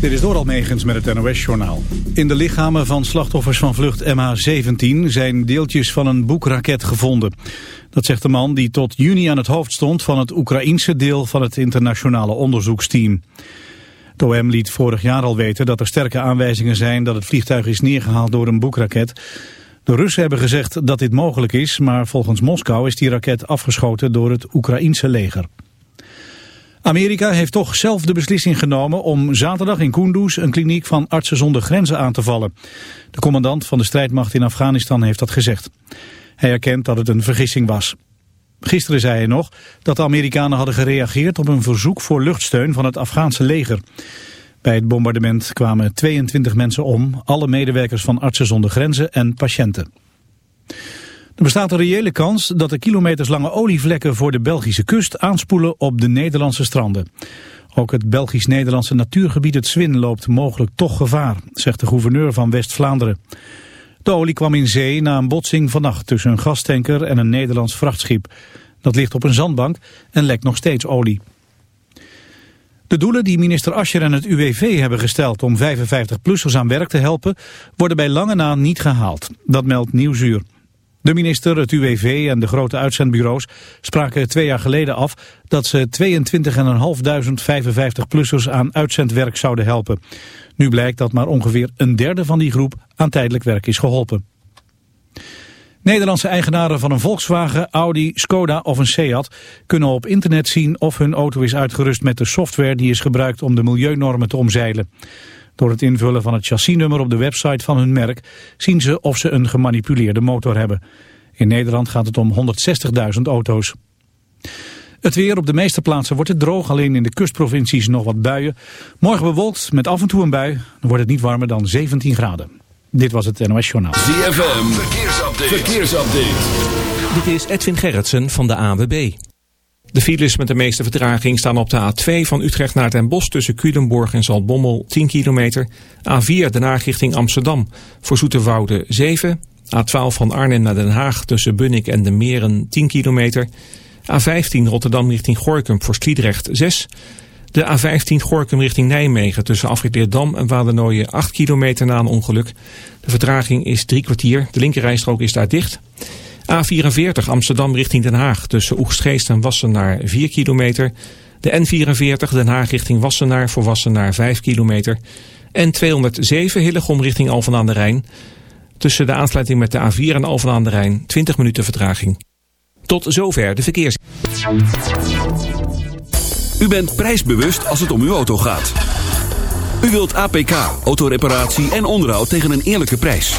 Dit is door Megens met het NOS-journaal. In de lichamen van slachtoffers van vlucht MH17 zijn deeltjes van een boekraket gevonden. Dat zegt de man die tot juni aan het hoofd stond van het Oekraïense deel van het internationale onderzoeksteam. De OM liet vorig jaar al weten dat er sterke aanwijzingen zijn dat het vliegtuig is neergehaald door een boekraket. De Russen hebben gezegd dat dit mogelijk is, maar volgens Moskou is die raket afgeschoten door het Oekraïense leger. Amerika heeft toch zelf de beslissing genomen om zaterdag in Kunduz een kliniek van artsen zonder grenzen aan te vallen. De commandant van de strijdmacht in Afghanistan heeft dat gezegd. Hij erkent dat het een vergissing was. Gisteren zei hij nog dat de Amerikanen hadden gereageerd op een verzoek voor luchtsteun van het Afghaanse leger. Bij het bombardement kwamen 22 mensen om, alle medewerkers van Artsen zonder Grenzen en patiënten. Er bestaat een reële kans dat de kilometerslange olievlekken voor de Belgische kust aanspoelen op de Nederlandse stranden. Ook het Belgisch-Nederlandse natuurgebied het Zwin loopt mogelijk toch gevaar, zegt de gouverneur van West-Vlaanderen. De olie kwam in zee na een botsing vannacht tussen een gastanker en een Nederlands vrachtschip. Dat ligt op een zandbank en lekt nog steeds olie. De doelen die minister Ascher en het UWV hebben gesteld om 55-plussers aan werk te helpen, worden bij lange na niet gehaald. Dat meldt Nieuwsuur. De minister, het UWV en de grote uitzendbureaus spraken twee jaar geleden af dat ze 22.500 55-plussers aan uitzendwerk zouden helpen. Nu blijkt dat maar ongeveer een derde van die groep aan tijdelijk werk is geholpen. Nederlandse eigenaren van een Volkswagen, Audi, Skoda of een Seat kunnen op internet zien of hun auto is uitgerust met de software die is gebruikt om de milieunormen te omzeilen. Door het invullen van het chassisnummer op de website van hun merk zien ze of ze een gemanipuleerde motor hebben. In Nederland gaat het om 160.000 auto's. Het weer op de meeste plaatsen wordt het droog, alleen in de kustprovincies nog wat buien. Morgen bewolkt met af en toe een bui, dan wordt het niet warmer dan 17 graden. Dit was het NOS Journaal. ZFM, verkeersupdate. verkeersupdate. Dit is Edwin Gerritsen van de AWB. De files met de meeste vertraging staan op de A2 van Utrecht naar Den Bosch tussen Culemborg en Zaltbommel 10 kilometer. A4 Den Haag richting Amsterdam voor Zoeterwoude 7. A12 van Arnhem naar Den Haag tussen Bunnik en de Meren 10 kilometer. A15 Rotterdam richting Gorkum voor Sliedrecht 6. De A15 Gorkum richting Nijmegen tussen Afrit en Wadernooien 8 kilometer na een ongeluk. De vertraging is drie kwartier. De linkerrijstrook is daar dicht. A44 Amsterdam richting Den Haag tussen Oegstgeest en Wassenaar 4 kilometer. De N44 Den Haag richting Wassenaar voor Wassenaar 5 kilometer. En 207 Hillegom richting Alphen aan de Rijn. Tussen de aansluiting met de A4 en Alphen aan de Rijn 20 minuten vertraging. Tot zover de verkeers. U bent prijsbewust als het om uw auto gaat. U wilt APK, autoreparatie en onderhoud tegen een eerlijke prijs.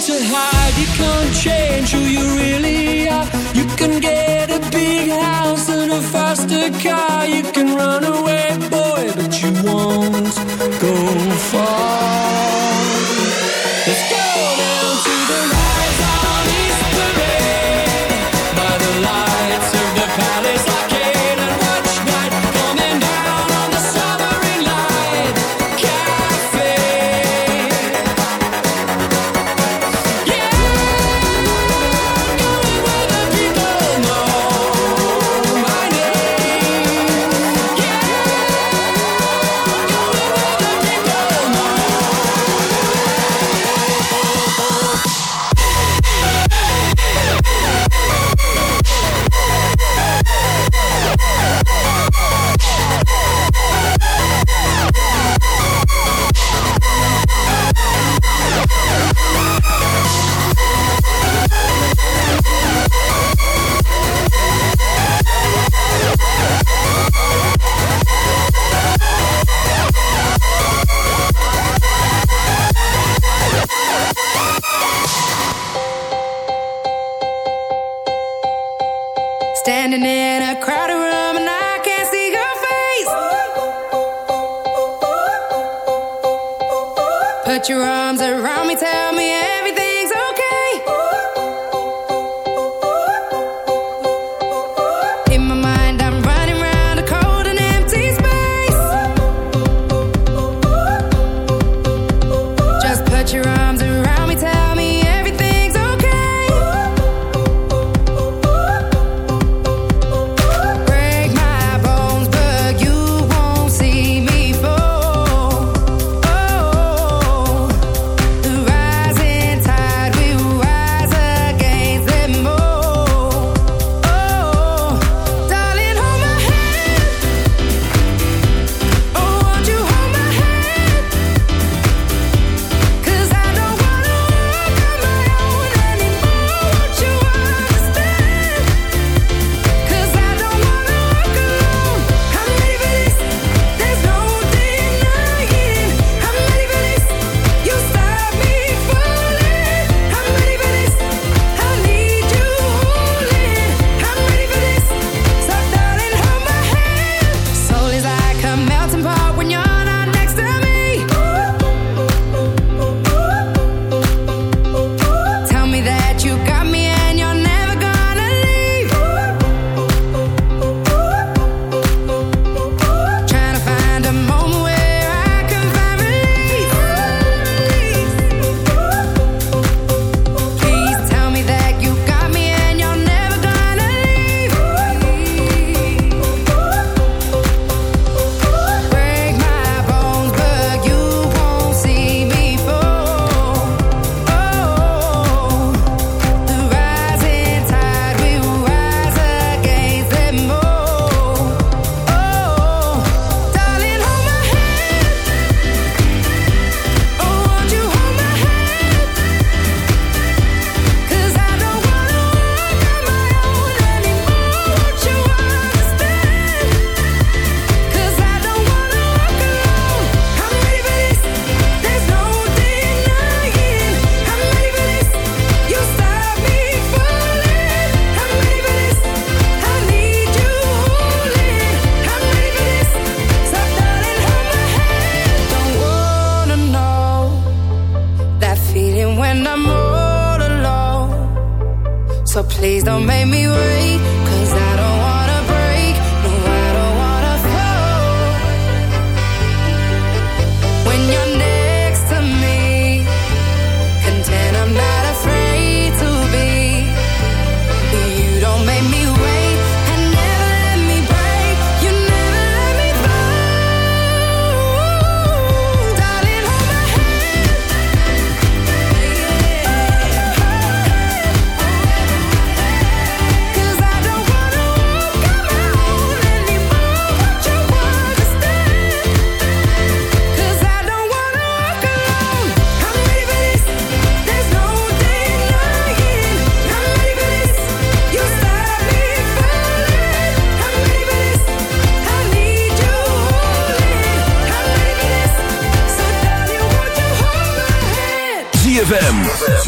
to hide. You can't change who you really are. You can get a big house and a faster car. You what you're on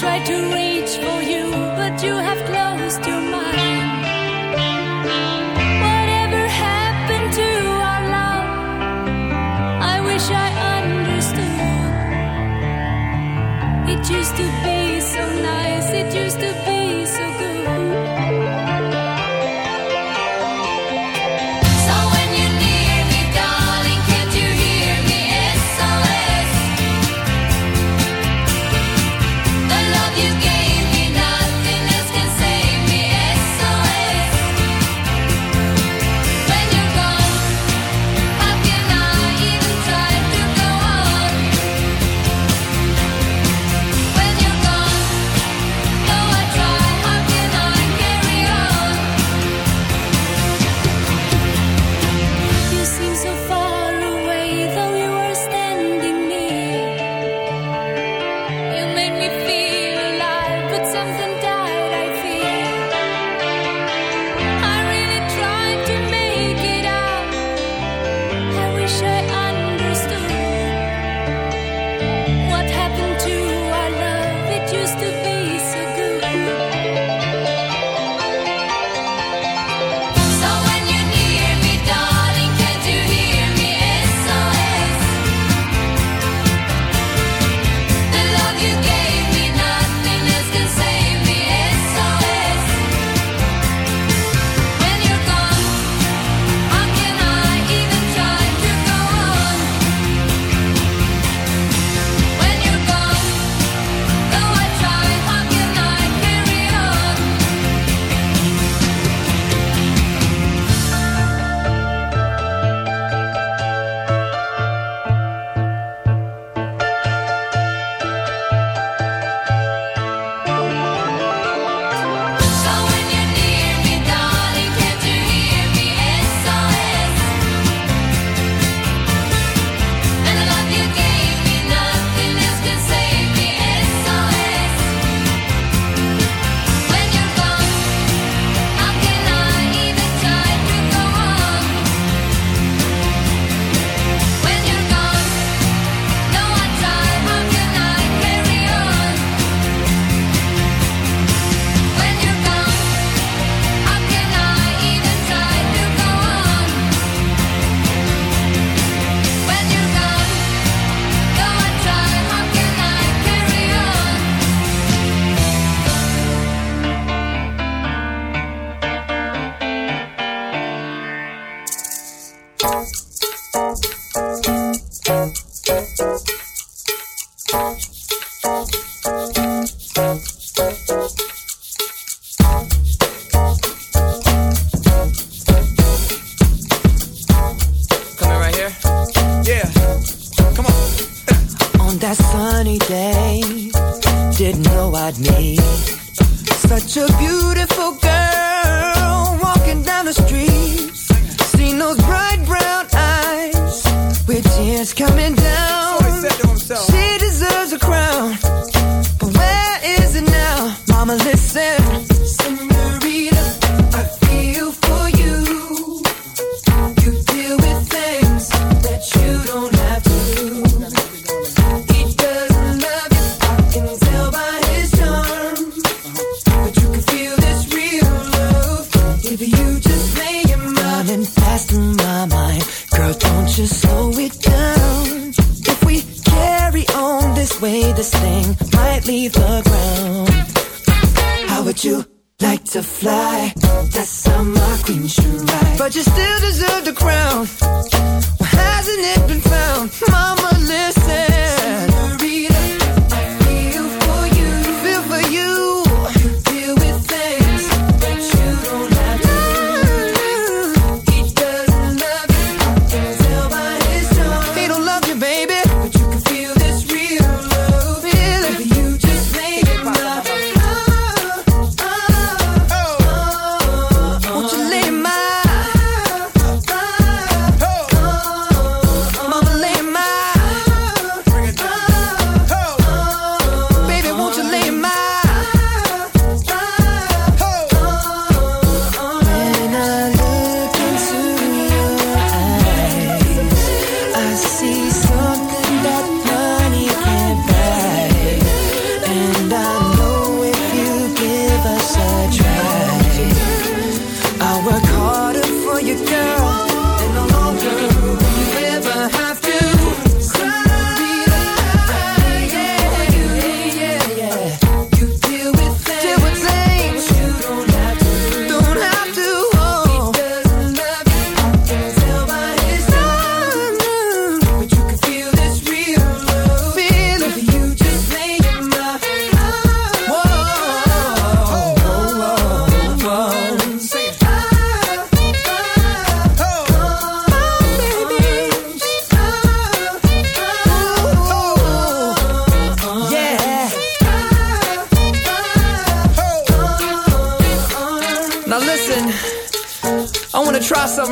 tried to reach for you, but you have closed.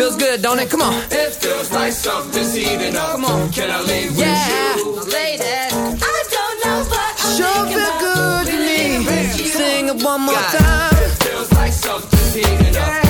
Feels good, don't it? Come on. It feels like something's heating up. Come on. Can I leave yeah. with you? lady? I don't know what I'm Sure feel good to me. Sing it one more God. time. It feels like something's heating up. Yeah.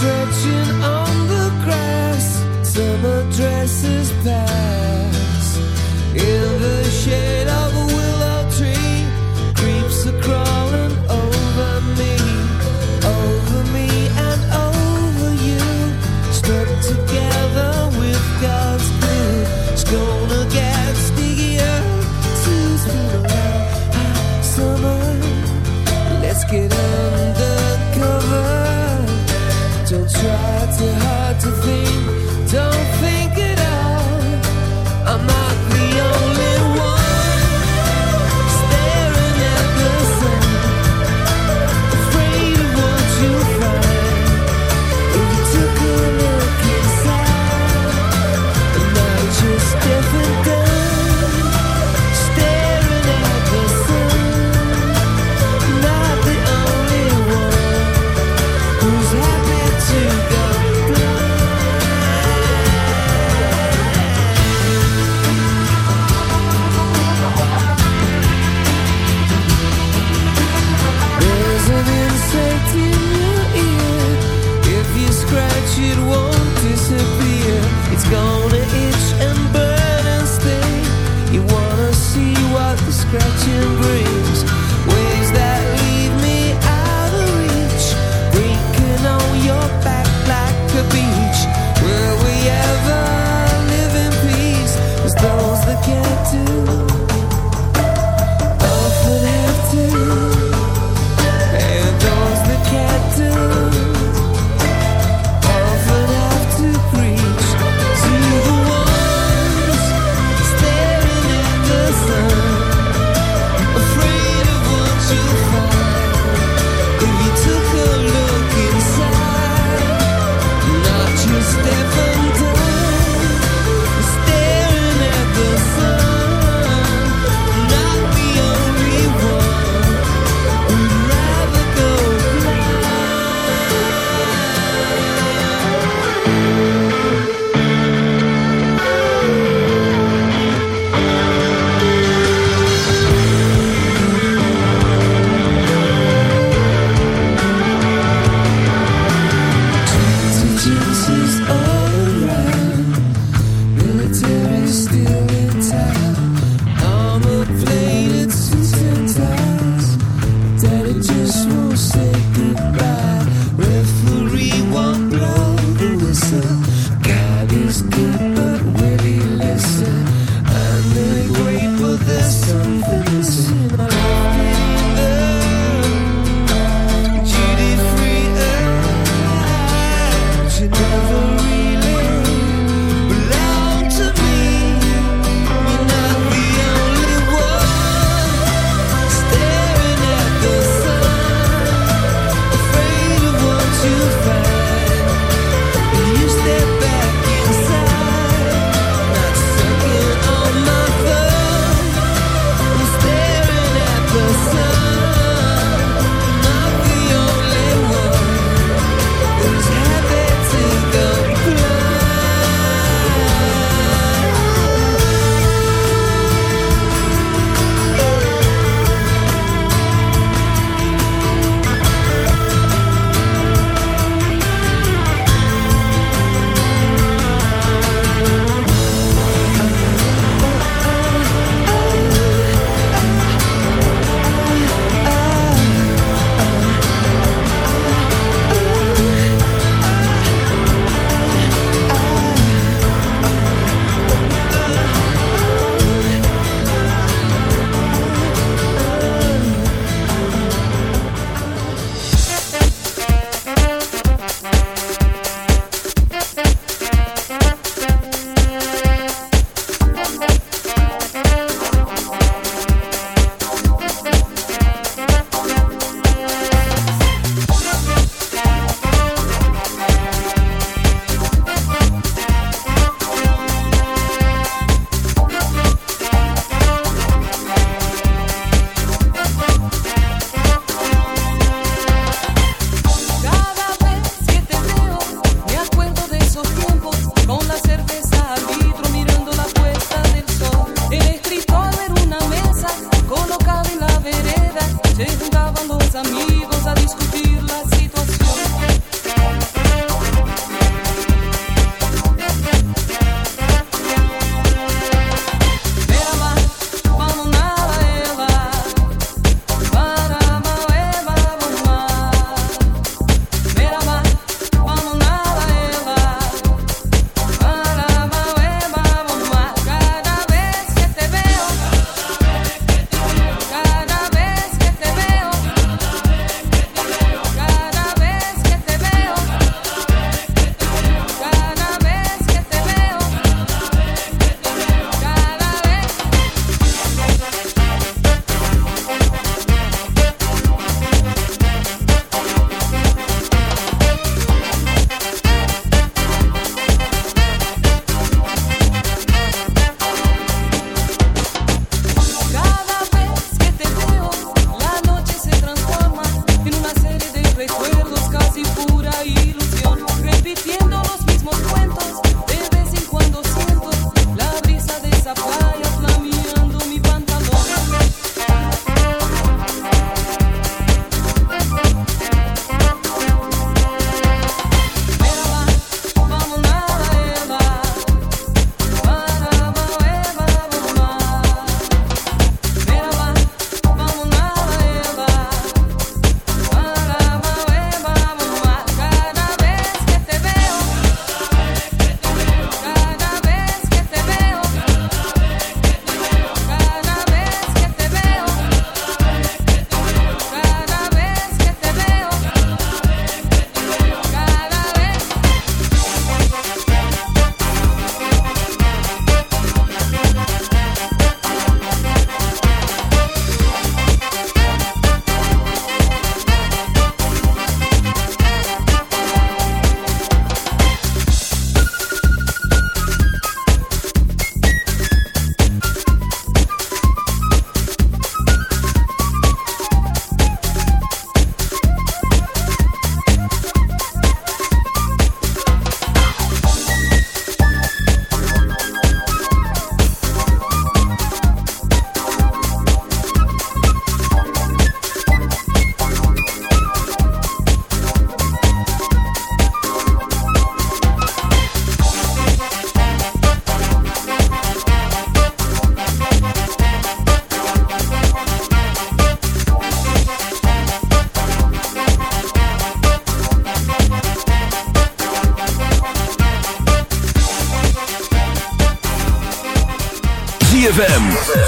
Stretching on the grass, summer dresses pass. In the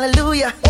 Hallelujah.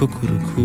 Kukuruku.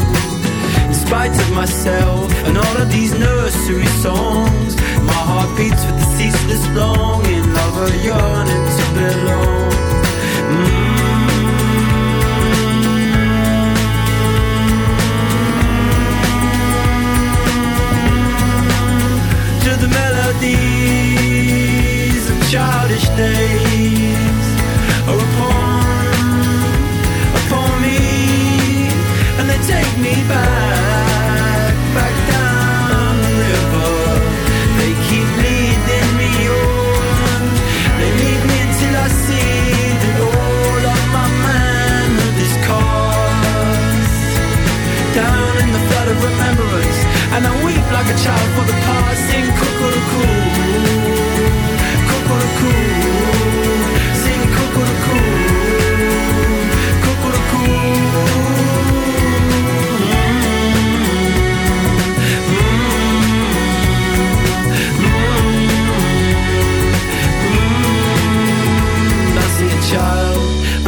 spite of myself and all of these nursery songs. My heart beats with the ceaseless longing of a yearning to belong. Mm. To the melodies of childish days take me back, back down the river. They keep leading me on. They lead me till I see that all of my cost. down in the flood of remembrance. And I weep like a child for the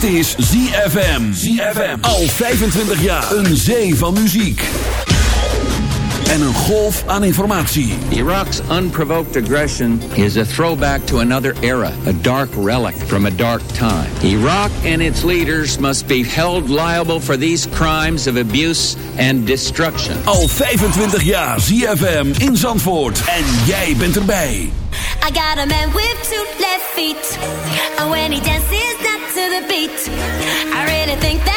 dit, dit, dit is ZFM. ZFM. Al 25 jaar. Een zee van muziek. En een golf aan informatie. Iraq's unprovoked aggression is a throwback to another era, a dark relic from a dark time. Iraq and its leaders must be held liable for these crimes of abuse and destruction. Al 25 jaar ZFM in Zandvoort. En jij bent erbij. I got a man with two left feet. And when he dances not to the beat, I really think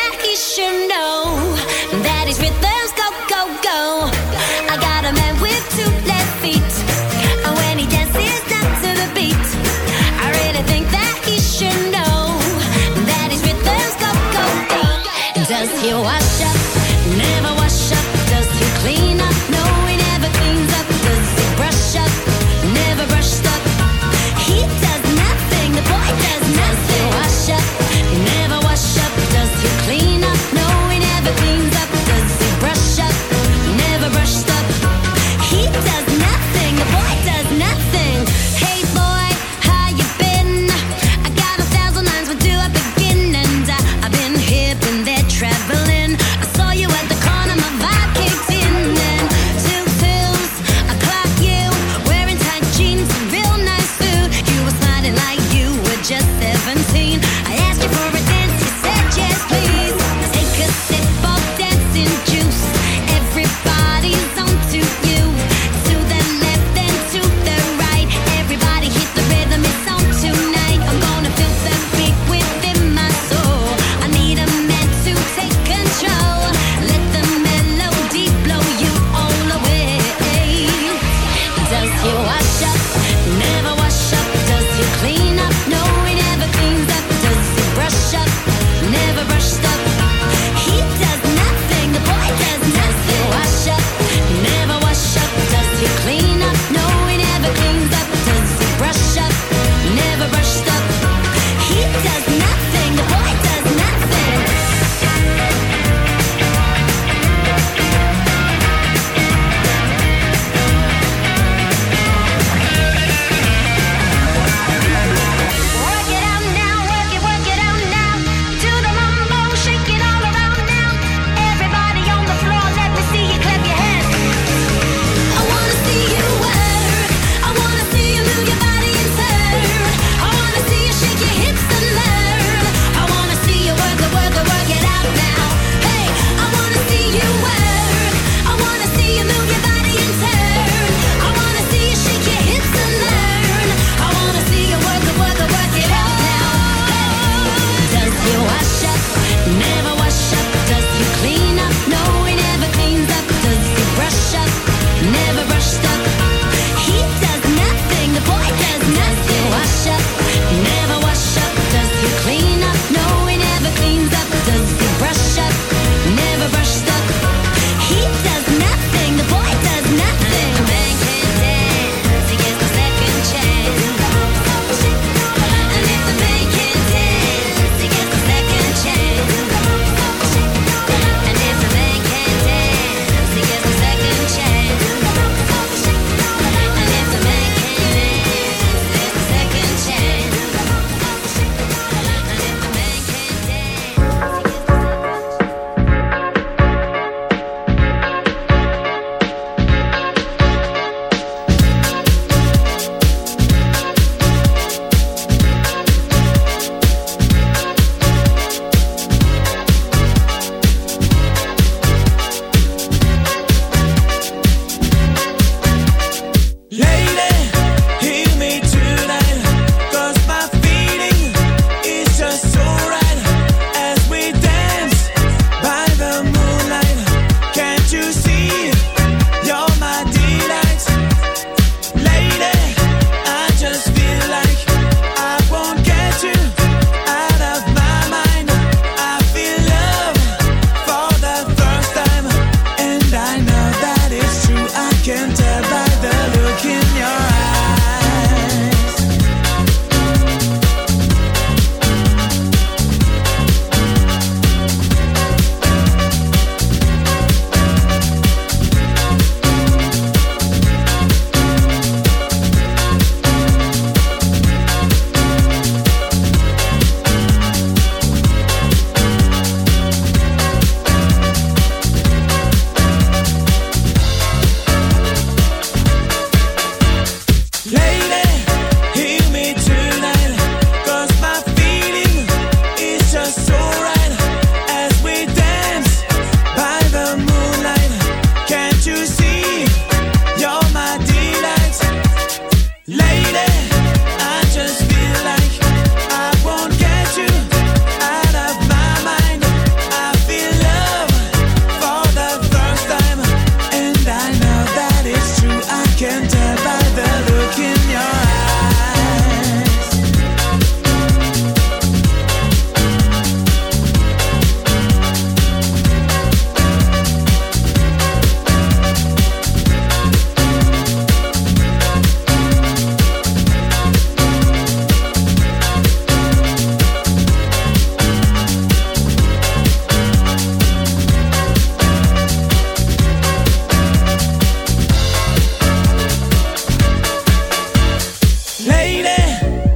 Lady,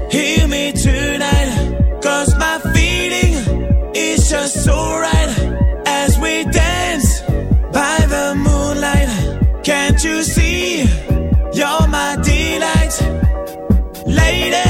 hear me tonight. Cause my feeling is just so right. As we dance by the moonlight, can't you see? You're my delight. Lady,